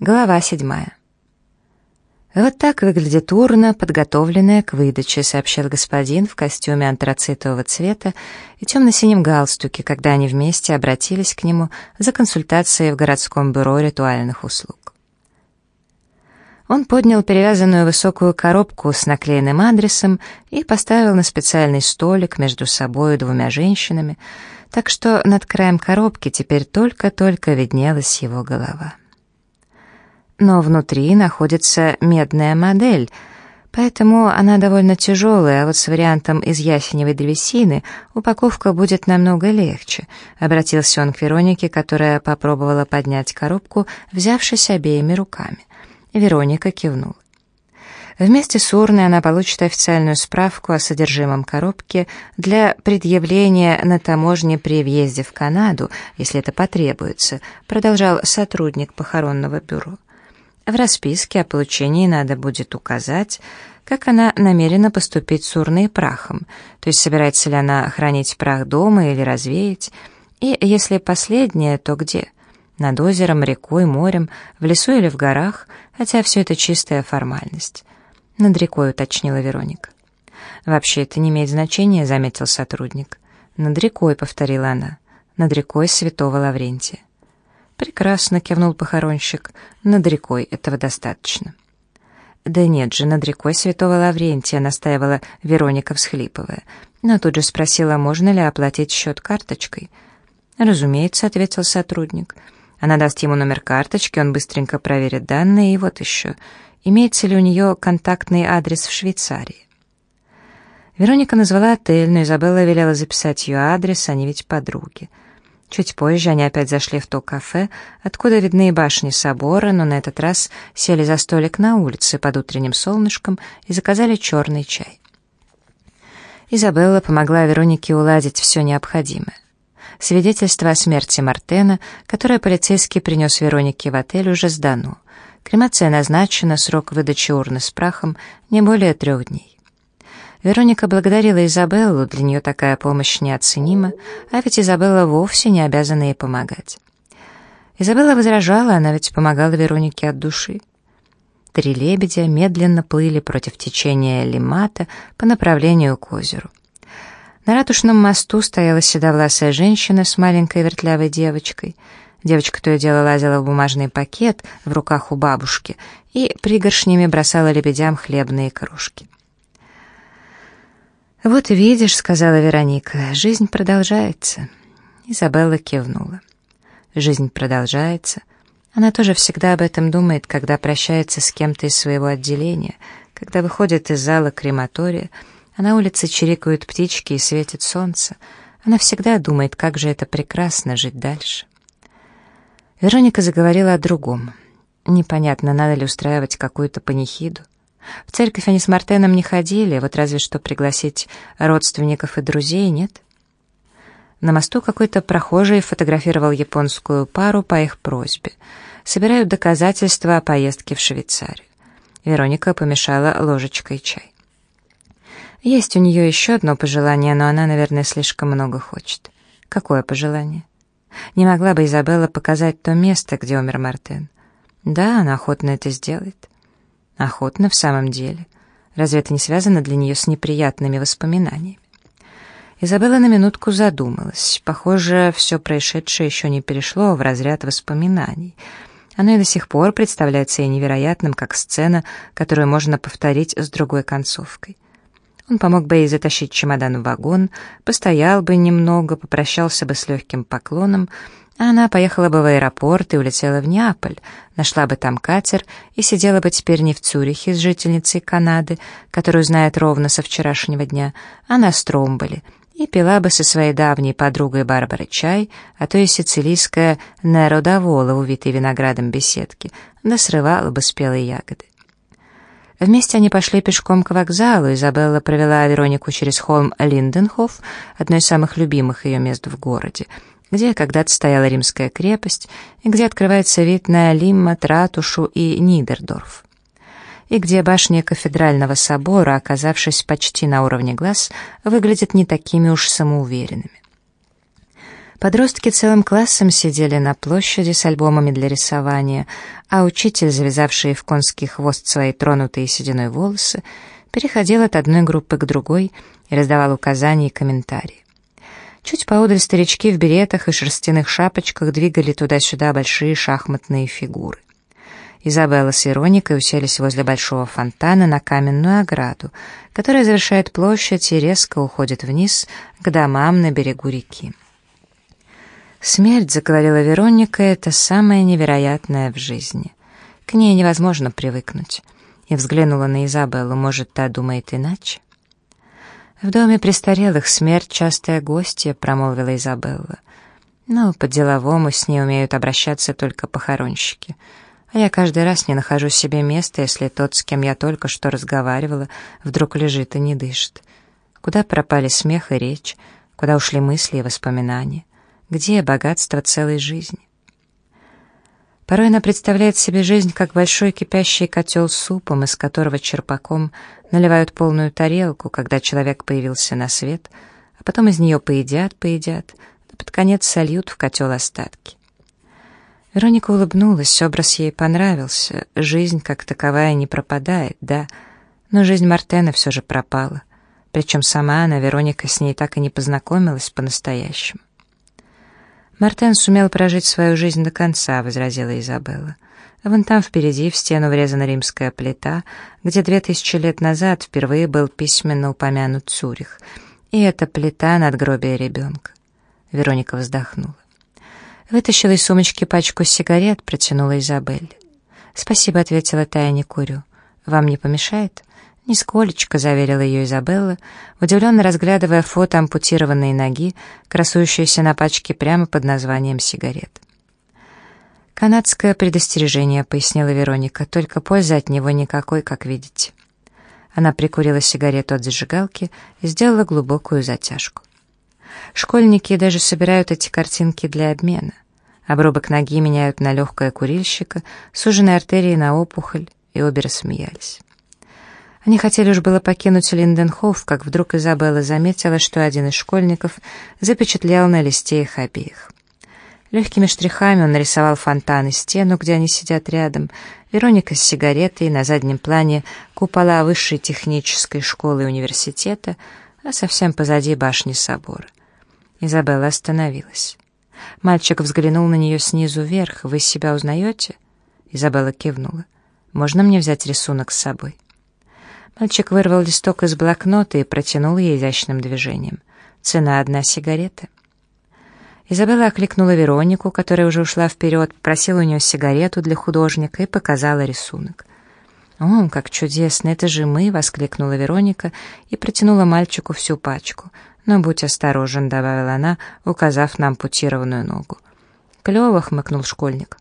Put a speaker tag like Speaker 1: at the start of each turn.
Speaker 1: Глава седьмая. «Вот так выглядит урна, подготовленная к выдаче», сообщил господин в костюме антрацитового цвета и темно-синем галстуке, когда они вместе обратились к нему за консультацией в городском бюро ритуальных услуг. Он поднял перевязанную высокую коробку с наклеенным адресом и поставил на специальный столик между собой и двумя женщинами, так что над краем коробки теперь только-только виднелась его голова но внутри находится медная модель, поэтому она довольно тяжелая, а вот с вариантом из ясеневой древесины упаковка будет намного легче, обратился он к Веронике, которая попробовала поднять коробку, взявшись обеими руками. Вероника кивнула. Вместе с урной она получит официальную справку о содержимом коробки для предъявления на таможне при въезде в Канаду, если это потребуется, продолжал сотрудник похоронного бюро. В расписке о получении надо будет указать, как она намерена поступить с урной прахом, то есть собирается ли она хранить прах дома или развеять, и если последнее, то где? Над озером, рекой, морем, в лесу или в горах, хотя все это чистая формальность. Над рекой, уточнила Вероника. «Вообще это не имеет значения», — заметил сотрудник. «Над рекой», — повторила она, — «над рекой святого Лаврентия». «Прекрасно», — кивнул похоронщик. «Над рекой этого достаточно». «Да нет же, над рекой Святого Лаврентия», — настаивала Вероника, всхлипывая. Но тут же спросила, можно ли оплатить счет карточкой. «Разумеется», — ответил сотрудник. Она даст ему номер карточки, он быстренько проверит данные, и вот еще. Имеется ли у нее контактный адрес в Швейцарии? Вероника назвала отель, но Изабелла велела записать ее адрес, они ведь подруги. Чуть позже они опять зашли в то кафе, откуда видны башни собора, но на этот раз сели за столик на улице под утренним солнышком и заказали черный чай. Изабелла помогла Веронике уладить все необходимое. Свидетельство о смерти Мартена, которое полицейский принес Веронике в отель, уже сдано. Кремация назначена, срок выдачи урны с прахом не более трех дней. Вероника благодарила Изабеллу, для нее такая помощь неоценима, а ведь Изабелла вовсе не обязана ей помогать. Изабелла возражала, она ведь помогала Веронике от души. Три лебедя медленно плыли против течения Лимата по направлению к озеру. На ратушном мосту стояла седовласая женщина с маленькой вертлявой девочкой. Девочка то и дело лазила в бумажный пакет в руках у бабушки и пригоршнями бросала лебедям хлебные кружки. «Вот видишь», — сказала Вероника, — «жизнь продолжается». Изабелла кивнула. «Жизнь продолжается». Она тоже всегда об этом думает, когда прощается с кем-то из своего отделения, когда выходит из зала крематория, а на улице чирикают птички и светит солнце. Она всегда думает, как же это прекрасно жить дальше. Вероника заговорила о другом. Непонятно, надо ли устраивать какую-то панихиду. В церковь они с Мартеном не ходили, вот разве что пригласить родственников и друзей, нет? На мосту какой-то прохожий фотографировал японскую пару по их просьбе. Собирают доказательства о поездке в Швейцарию. Вероника помешала ложечкой чай. Есть у нее еще одно пожелание, но она, наверное, слишком много хочет. Какое пожелание? Не могла бы Изабелла показать то место, где умер Мартен? Да, она охотно это сделает. Охотно в самом деле. Разве это не связано для нее с неприятными воспоминаниями? Изабелла на минутку задумалась. Похоже, все происшедшее еще не перешло в разряд воспоминаний. Оно и до сих пор представляется ей невероятным, как сцена, которую можно повторить с другой концовкой. Он помог бы ей затащить чемодан в вагон, постоял бы немного, попрощался бы с легким поклоном, она поехала бы в аэропорт и улетела в Неаполь, нашла бы там катер и сидела бы теперь не в Цюрихе с жительницей Канады, которую знает ровно со вчерашнего дня, а на Стромболе, и пила бы со своей давней подругой Барбарой чай, а то и сицилийская Неро Давола, увитой виноградом беседки, да срывала бы спелые ягоды. Вместе они пошли пешком к вокзалу, Изабелла провела Веронику через холм Линденхоф, одно из самых любимых ее мест в городе, где когда-то стояла римская крепость и где открывается вид на Лиммат, Ратушу и Нидердорф. И где башни кафедрального собора, оказавшись почти на уровне глаз, выглядят не такими уж самоуверенными. Подростки целым классом сидели на площади с альбомами для рисования, а учитель, завязавший в конский хвост свои тронутые сединой волосы, переходил от одной группы к другой и раздавал указания и комментарии. Чуть поодаль старички в беретах и шерстяных шапочках двигали туда-сюда большие шахматные фигуры. Изабелла с Ироникой уселись возле большого фонтана на каменную ограду, которая завершает площадь и резко уходит вниз к домам на берегу реки. «Смерть», — заговорила Вероника, — «это самое невероятное в жизни. К ней невозможно привыкнуть». И взглянула на Изабеллу, может, та думает иначе? «В доме престарелых смерть — частая гостья», — промолвила Изабелла. «Ну, по-деловому с ней умеют обращаться только похоронщики. А я каждый раз не нахожу себе места, если тот, с кем я только что разговаривала, вдруг лежит и не дышит. Куда пропали смех и речь? Куда ушли мысли и воспоминания? Где богатство целой жизни?» Порой она представляет себе жизнь как большой кипящий котел с супом, из которого черпаком наливают полную тарелку, когда человек появился на свет, а потом из нее поедят, поедят, а под конец сольют в котел остатки. Вероника улыбнулась, образ ей понравился, жизнь как таковая не пропадает, да, но жизнь Мартена все же пропала, причем сама она, Вероника, с ней так и не познакомилась по-настоящему. «Мартен сумел прожить свою жизнь до конца», — возразила Изабелла. «Вон там впереди в стену врезана римская плита, где две тысячи лет назад впервые был письменно упомянут Цюрих. И эта плита — надгробие ребенка». Вероника вздохнула. Вытащила из сумочки пачку сигарет, протянула Изабель. «Спасибо», — ответила Тая, — «не курю. Вам не помешает?» «Нисколечко», — заверила ее Изабелла, удивленно разглядывая фото ампутированной ноги, красующейся на пачке прямо под названием сигарет. «Канадское предостережение», — пояснила Вероника, — «только пользы от него никакой, как видите». Она прикурила сигарету от зажигалки и сделала глубокую затяжку. Школьники даже собирают эти картинки для обмена. Обрубок ноги меняют на легкое курильщика, суженные артерии на опухоль, и обе рассмеялись. Они хотели уж было покинуть Линденхоф, как вдруг Изабелла заметила, что один из школьников запечатлял на листе их обеих. Легкими штрихами он нарисовал фонтан и стену, где они сидят рядом, Вероника с сигаретой, на заднем плане купола высшей технической школы и университета, а совсем позади башни собора. Изабелла остановилась. Мальчик взглянул на нее снизу вверх. «Вы себя узнаете?» Изабелла кивнула. «Можно мне взять рисунок с собой?» Мальчик вырвал листок из блокнота и протянул ей изящным движением. «Цена одна сигарета». Изабелла окликнула Веронику, которая уже ушла вперед, попросила у нее сигарету для художника и показала рисунок. «О, как чудесно! Это же мы!» — воскликнула Вероника и протянула мальчику всю пачку. «Но будь осторожен», — добавила она, указав на ампутированную ногу. «Клево!» — хмыкнул школьник.